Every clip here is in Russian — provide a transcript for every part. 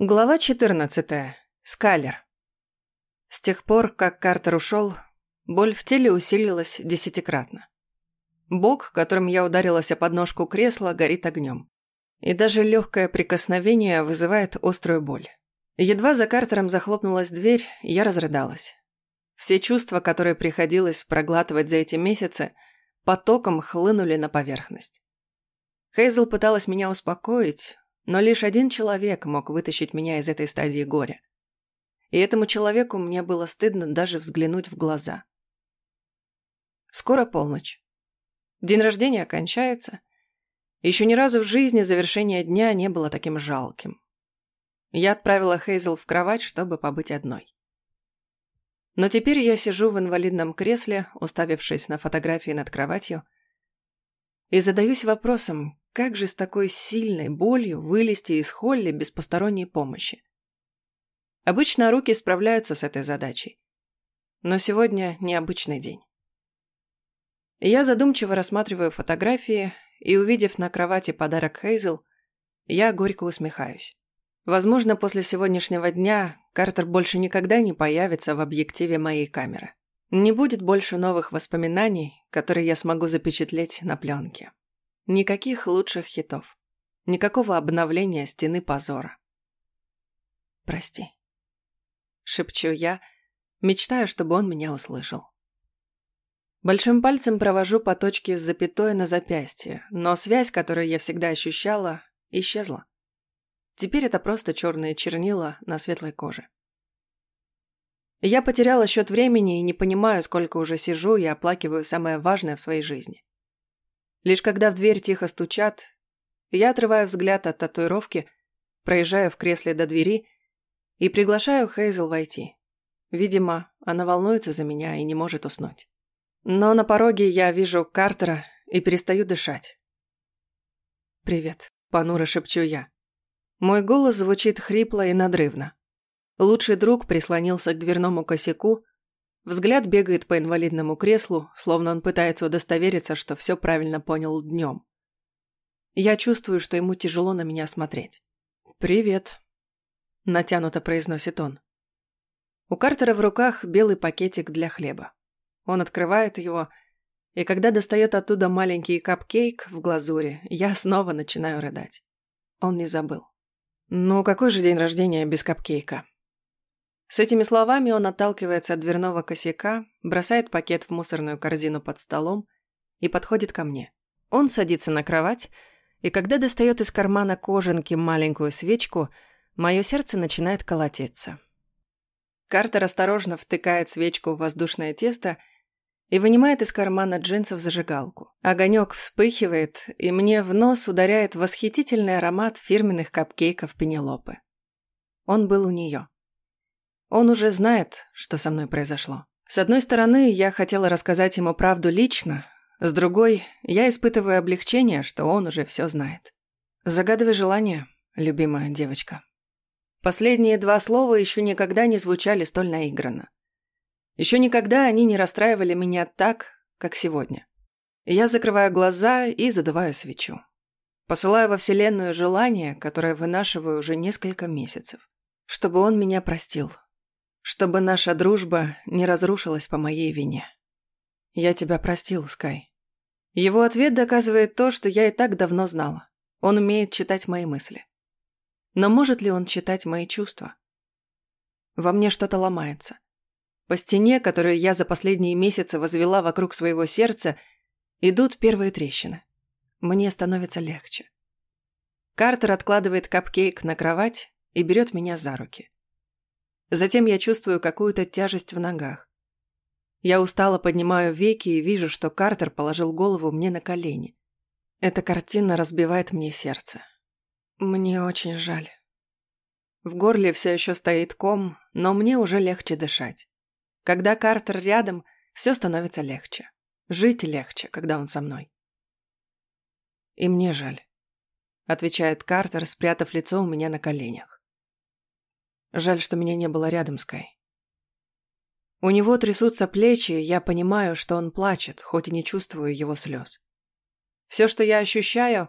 Глава 14. Скалер. С тех пор, как Картер ушел, боль в теле усилилась десятикратно. Бок, которым я ударилась о подножку кресла, горит огнем. И даже легкое прикосновение вызывает острую боль. Едва за Картером захлопнулась дверь, я разрыдалась. Все чувства, которые приходилось проглатывать за эти месяцы, потоком хлынули на поверхность. Хейзел пыталась меня успокоить, но лишь один человек мог вытащить меня из этой стадии горя. И этому человеку мне было стыдно даже взглянуть в глаза. Скоро полночь. День рождения кончается. Еще ни разу в жизни завершение дня не было таким жалким. Я отправила Хейзел в кровать, чтобы побыть одной. Но теперь я сижу в инвалидном кресле, уставившись на фотографии над кроватью, и задаюсь вопросом, как же с такой сильной болью вылезти из Холли без посторонней помощи? Обычно руки справляются с этой задачей. Но сегодня необычный день. Я задумчиво рассматриваю фотографии и, увидев на кровати подарок Хейзел, я горько усмехаюсь. Возможно, после сегодняшнего дня Картер больше никогда не появится в объективе моей камеры. Не будет больше новых воспоминаний, которые я смогу запечатлеть на пленке. Никаких лучших хитов. Никакого обновления стены позора. «Прости», — шепчу я, мечтаю, чтобы он меня услышал. Большим пальцем провожу по точке с запятой на запястье, но связь, которую я всегда ощущала, исчезла. Теперь это просто черные чернила на светлой коже. Я потеряла счет времени и не понимаю, сколько уже сижу и оплакиваю самое важное в своей жизни. Лишь когда в дверь тихо стучат, я отрываю взгляд от татуировки, проезжаю в кресле до двери и приглашаю Хейзел войти. Видимо, она волнуется за меня и не может уснуть. Но на пороге я вижу Картера и перестаю дышать. «Привет», — понуро шепчу я. Мой голос звучит хрипло и надрывно. Лучший друг прислонился к дверному косяку, Взгляд бегает по инвалидному креслу, словно он пытается удостовериться, что все правильно понял днем. Я чувствую, что ему тяжело на меня смотреть. «Привет», – натянуто произносит он. У Картера в руках белый пакетик для хлеба. Он открывает его, и когда достает оттуда маленький капкейк в глазури, я снова начинаю рыдать. Он не забыл. «Ну, какой же день рождения без капкейка?» С этими словами он отталкивается от дверного косяка, бросает пакет в мусорную корзину под столом и подходит ко мне. Он садится на кровать, и когда достает из кармана кожанки маленькую свечку, мое сердце начинает колотиться. Картер осторожно втыкает свечку в воздушное тесто и вынимает из кармана джинсов зажигалку. Огонек вспыхивает, и мне в нос ударяет восхитительный аромат фирменных капкейков Пенелопы. Он был у нее. Он уже знает, что со мной произошло. С одной стороны, я хотела рассказать ему правду лично, с другой, я испытываю облегчение, что он уже все знает. Загадывай желание, любимая девочка. Последние два слова еще никогда не звучали столь наигранно. Еще никогда они не расстраивали меня так, как сегодня. Я закрываю глаза и задуваю свечу. Посылаю во Вселенную желание, которое вынашиваю уже несколько месяцев. Чтобы он меня простил, чтобы наша дружба не разрушилась по моей вине. Я тебя простил, Скай. Его ответ доказывает то, что я и так давно знала. Он умеет читать мои мысли. Но может ли он читать мои чувства? Во мне что-то ломается. По стене, которую я за последние месяцы возвела вокруг своего сердца, идут первые трещины. Мне становится легче. Картер откладывает капкейк на кровать и берет меня за руки. Затем я чувствую какую-то тяжесть в ногах. Я устало поднимаю веки и вижу, что Картер положил голову мне на колени. Эта картина разбивает мне сердце. Мне очень жаль. В горле все еще стоит ком, но мне уже легче дышать. Когда Картер рядом, все становится легче. Жить легче, когда он со мной. И мне жаль, отвечает Картер, спрятав лицо у меня на коленях. Жаль, что меня не было рядом, Скай. У него трясутся плечи, я понимаю, что он плачет, хоть и не чувствую его слез. Все, что я ощущаю,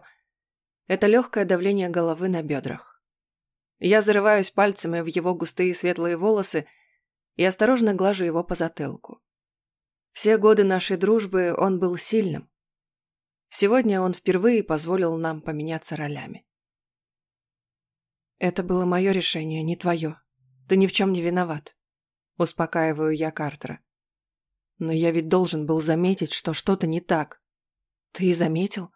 это легкое давление головы на бедрах. Я зарываюсь пальцами в его густые светлые волосы и осторожно глажу его по затылку. Все годы нашей дружбы он был сильным. Сегодня он впервые позволил нам поменяться ролями. Это было мое решение, не твое. Ты ни в чем не виноват. Успокаиваю я Картера. Но я ведь должен был заметить, что что-то не так. Ты заметил?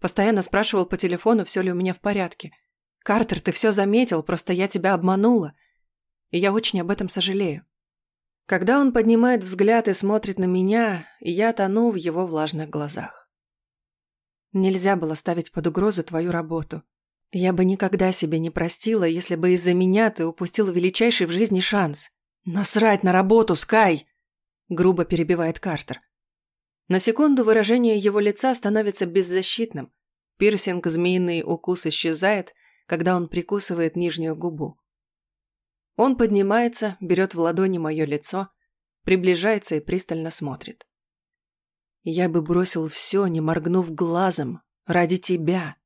Постоянно спрашивал по телефону, все ли у меня в порядке. Картер, ты все заметил, просто я тебя обманула. И я очень об этом сожалею. Когда он поднимает взгляд и смотрит на меня, я тону в его влажных глазах. Нельзя было ставить под угрозу твою работу. Я бы никогда себе не простила, если бы из-за меня ты упустил величайший в жизни шанс. Насрать на работу, Скай! Грубо перебивает Картер. На секунду выражение его лица становится беззащитным. Пирсинг, змеиный укус исчезает, когда он прикусывает нижнюю губу. Он поднимается, берет в ладони мое лицо, приближается и пристально смотрит. Я бы бросил все, не моргнув глазом, ради тебя.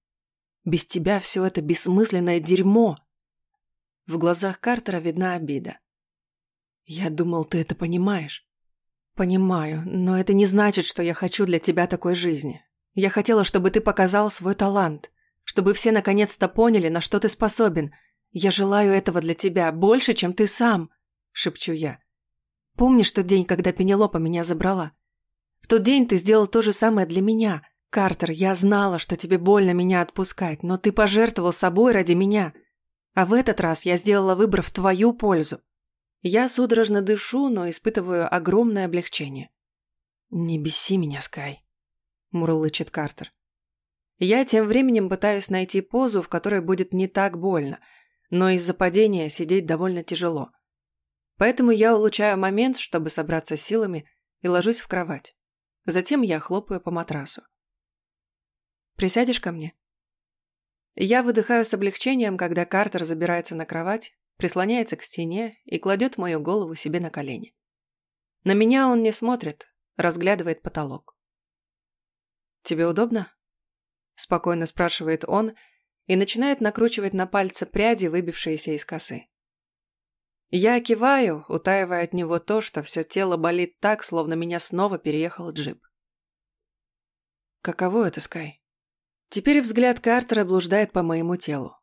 Без тебя все это бессмысленное дерьмо. В глазах Картера видна обида. Я думал, ты это понимаешь. Понимаю, но это не значит, что я хочу для тебя такой жизни. Я хотела, чтобы ты показал свой талант, чтобы все наконец-то поняли, на что ты способен – «Я желаю этого для тебя больше, чем ты сам», – шепчу я. «Помнишь тот день, когда Пенелопа меня забрала? В тот день ты сделал то же самое для меня. Картер, я знала, что тебе больно меня отпускать, но ты пожертвовал собой ради меня. А в этот раз я сделала выбор в твою пользу. Я судорожно дышу, но испытываю огромное облегчение. «Не беси меня, Скай», – мурлычет Картер. Я тем временем пытаюсь найти позу, в которой будет не так больно – но из-за падения сидеть довольно тяжело. Поэтому я улучшаю момент, чтобы собраться силами, и ложусь в кровать. Затем я хлопаю по матрасу. «Присядешь ко мне?» Я выдыхаю с облегчением, когда Картер забирается на кровать, прислоняется к стене и кладет мою голову себе на колени. На меня он не смотрит, разглядывает потолок. «Тебе удобно?» Спокойно спрашивает он, и начинает накручивать на пальцы пряди, выбившиеся из косы. Я киваю, утаивая от него то, что все тело болит так, словно меня снова переехал джип. Каково это, Скай? Теперь взгляд Картера блуждает по моему телу.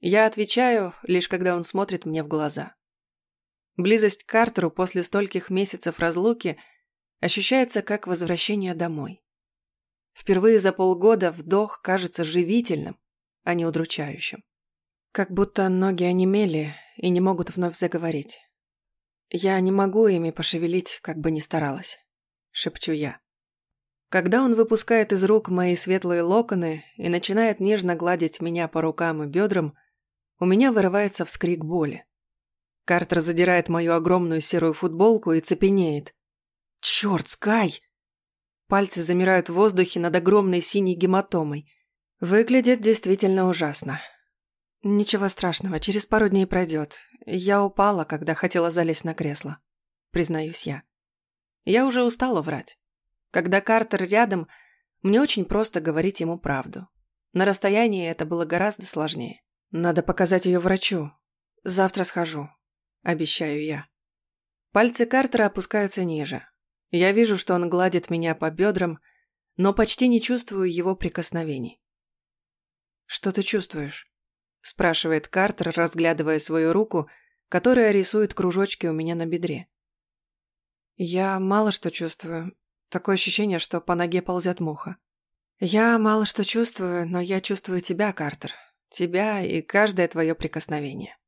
Я отвечаю, лишь когда он смотрит мне в глаза. Близость к Картеру после стольких месяцев разлуки ощущается как возвращение домой. Впервые за полгода вдох кажется живительным, а не удручающим. Как будто ноги онемели и не могут вновь заговорить. Я не могу ими пошевелить, как бы ни старалась. Шепчу я. Когда он выпускает из рук мои светлые локоны и начинает нежно гладить меня по рукам и бедрам, у меня вырывается вскрик боли. Картер задирает мою огромную серую футболку и цепенеет. «Черт, Скай!» Пальцы замирают в воздухе над огромной синей гематомой. Выглядит действительно ужасно. Ничего страшного, через пару дней пройдет. Я упала, когда хотела залезть на кресло. Признаюсь я. Я уже устала врать. Когда Картер рядом, мне очень просто говорить ему правду. На расстоянии это было гораздо сложнее. Надо показать ее врачу. Завтра схожу. Обещаю я. Пальцы Картера опускаются ниже. Я вижу, что он гладит меня по бедрам, но почти не чувствую его прикосновений. «Что ты чувствуешь?» – спрашивает Картер, разглядывая свою руку, которая рисует кружочки у меня на бедре. «Я мало что чувствую. Такое ощущение, что по ноге ползет муха. Я мало что чувствую, но я чувствую тебя, Картер. Тебя и каждое твое прикосновение.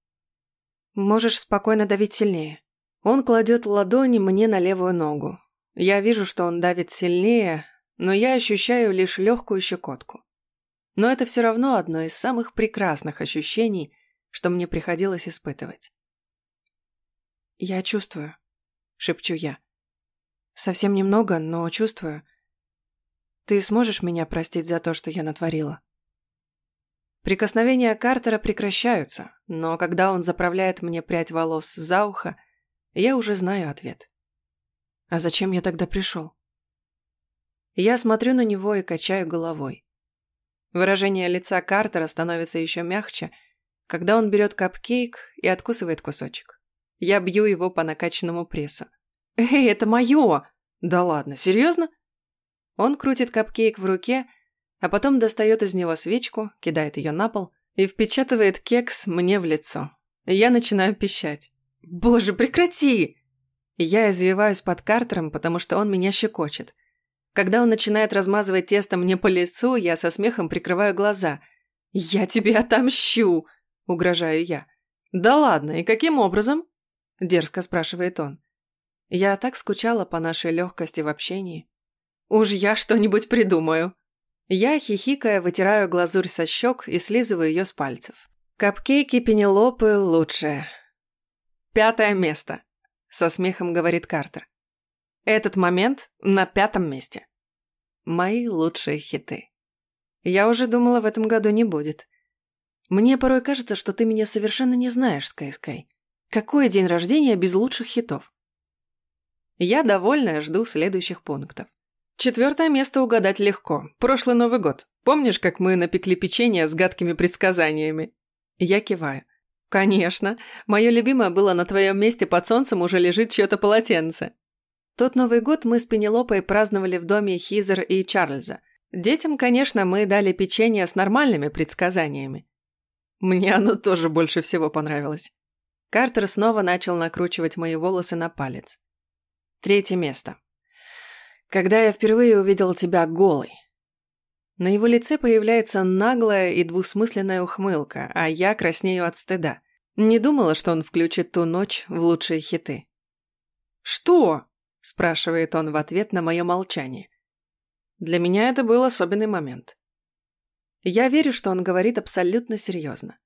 Можешь спокойно давить сильнее. Он кладет ладони мне на левую ногу. Я вижу, что он давит сильнее, но я ощущаю лишь легкую щекотку. Но это все равно одно из самых прекрасных ощущений, что мне приходилось испытывать. «Я чувствую», — шепчу я. «Совсем немного, но чувствую. Ты сможешь меня простить за то, что я натворила?» Прикосновения Картера прекращаются, но когда он заправляет мне прядь волос за ухо, я уже знаю ответ. А зачем я тогда пришел? Я смотрю на него и качаю головой. Выражение лица Картера становится еще мягче, когда он берет капкейк и откусывает кусочек. Я бью его по накачанному прессу. «Эй, это мое!» «Да ладно, серьезно?» Он крутит капкейк в руке, а потом достает из него свечку, кидает ее на пол и впечатывает кекс мне в лицо. Я начинаю пищать. «Боже, прекрати!» Я извиваюсь под Картером, потому что он меня щекочет. Когда он начинает размазывать тесто мне по лицу, я со смехом прикрываю глаза. «Я тебе отомщу!» – угрожаю я. «Да ладно, и каким образом?» – дерзко спрашивает он. Я так скучала по нашей легкости в общении. «Уж я что-нибудь придумаю!» Я, хихикая, вытираю глазурь со щек и слизываю ее с пальцев. Капкейки Пенелопы лучшее. Пятое место, со смехом говорит Картер. Этот момент на пятом месте. Мои лучшие хиты. Я уже думала, в этом году не будет. Мне порой кажется, что ты меня совершенно не знаешь, Скай Скай. Какой день рождения без лучших хитов? Я довольная жду следующих пунктов. Четвертое место угадать легко. Прошлый Новый год. Помнишь, как мы напекли печенье с гадкими предсказаниями? Я киваю. «Конечно. Мое любимое было на твоем месте под солнцем уже лежит чье-то полотенце». Тот Новый год мы с Пенелопой праздновали в доме Хизер и Чарльза. Детям, конечно, мы дали печенье с нормальными предсказаниями. Мне оно тоже больше всего понравилось. Картер снова начал накручивать мои волосы на палец. Третье место. Когда я впервые увидел тебя голой. На его лице появляется наглая и двусмысленная ухмылка, а я краснею от стыда. Не думала, что он включит ту ночь в лучшие хиты. «Что?» – спрашивает он в ответ на мое молчание. Для меня это был особенный момент. Я верю, что он говорит абсолютно серьезно.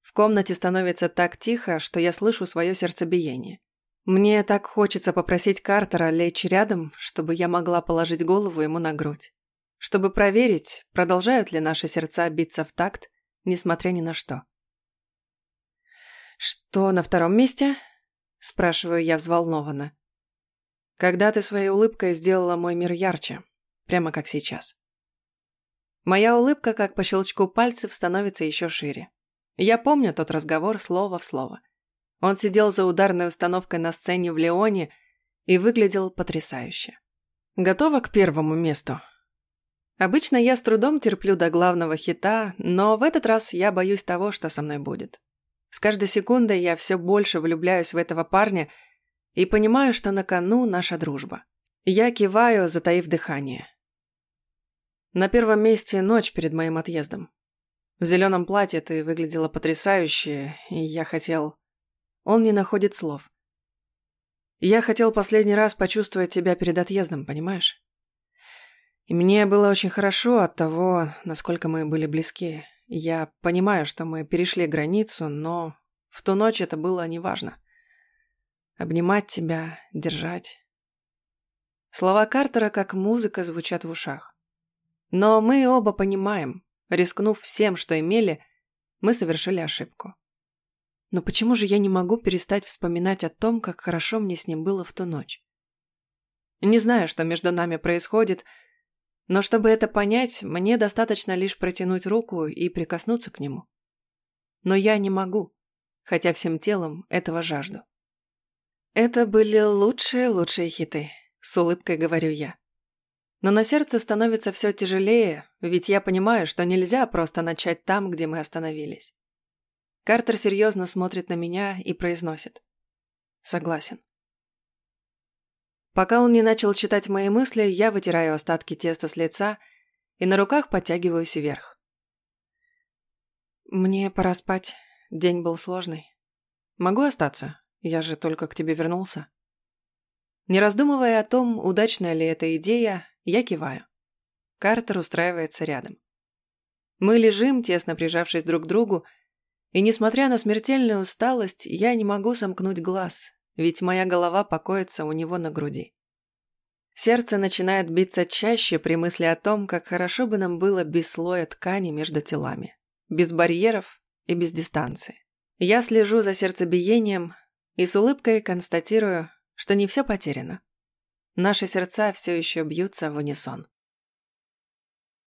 В комнате становится так тихо, что я слышу свое сердцебиение. Мне так хочется попросить Картера лечь рядом, чтобы я могла положить голову ему на грудь чтобы проверить, продолжают ли наши сердца биться в такт, несмотря ни на что. «Что на втором месте?» – спрашиваю я взволнованно. «Когда ты своей улыбкой сделала мой мир ярче, прямо как сейчас». Моя улыбка, как по щелчку пальцев, становится еще шире. Я помню тот разговор слово в слово. Он сидел за ударной установкой на сцене в Леоне и выглядел потрясающе. «Готова к первому месту?» Обычно я с трудом терплю до главного хита, но в этот раз я боюсь того, что со мной будет. С каждой секундой я все больше влюбляюсь в этого парня и понимаю, что на кону наша дружба. Я киваю, затаив дыхание. На первом месте ночь перед моим отъездом. В зеленом платье ты выглядела потрясающе, и я хотел... Он не находит слов. Я хотел последний раз почувствовать тебя перед отъездом, понимаешь? И мне было очень хорошо от того, насколько мы были близки. Я понимаю, что мы перешли границу, но в ту ночь это было неважно. Обнимать тебя, держать. Слова Картера как музыка звучат в ушах. Но мы оба понимаем, рискнув всем, что имели, мы совершили ошибку. Но почему же я не могу перестать вспоминать о том, как хорошо мне с ним было в ту ночь? Не знаю, что между нами происходит, но чтобы это понять, мне достаточно лишь протянуть руку и прикоснуться к нему. Но я не могу, хотя всем телом этого жажду. Это были лучшие-лучшие хиты, с улыбкой говорю я. Но на сердце становится все тяжелее, ведь я понимаю, что нельзя просто начать там, где мы остановились. Картер серьезно смотрит на меня и произносит. Согласен. Пока он не начал читать мои мысли, я вытираю остатки теста с лица и на руках подтягиваюсь вверх. Мне пора спать. День был сложный. Могу остаться? Я же только к тебе вернулся. Не раздумывая о том, удачная ли эта идея, я киваю. Картер устраивается рядом. Мы лежим, тесно прижавшись друг к другу, и, несмотря на смертельную усталость, я не могу сомкнуть глаз, ведь моя голова покоится у него на груди. Сердце начинает биться чаще при мысли о том, как хорошо бы нам было без слоя ткани между телами, без барьеров и без дистанции. Я слежу за сердцебиением и с улыбкой констатирую, что не все потеряно. Наши сердца все еще бьются в унисон.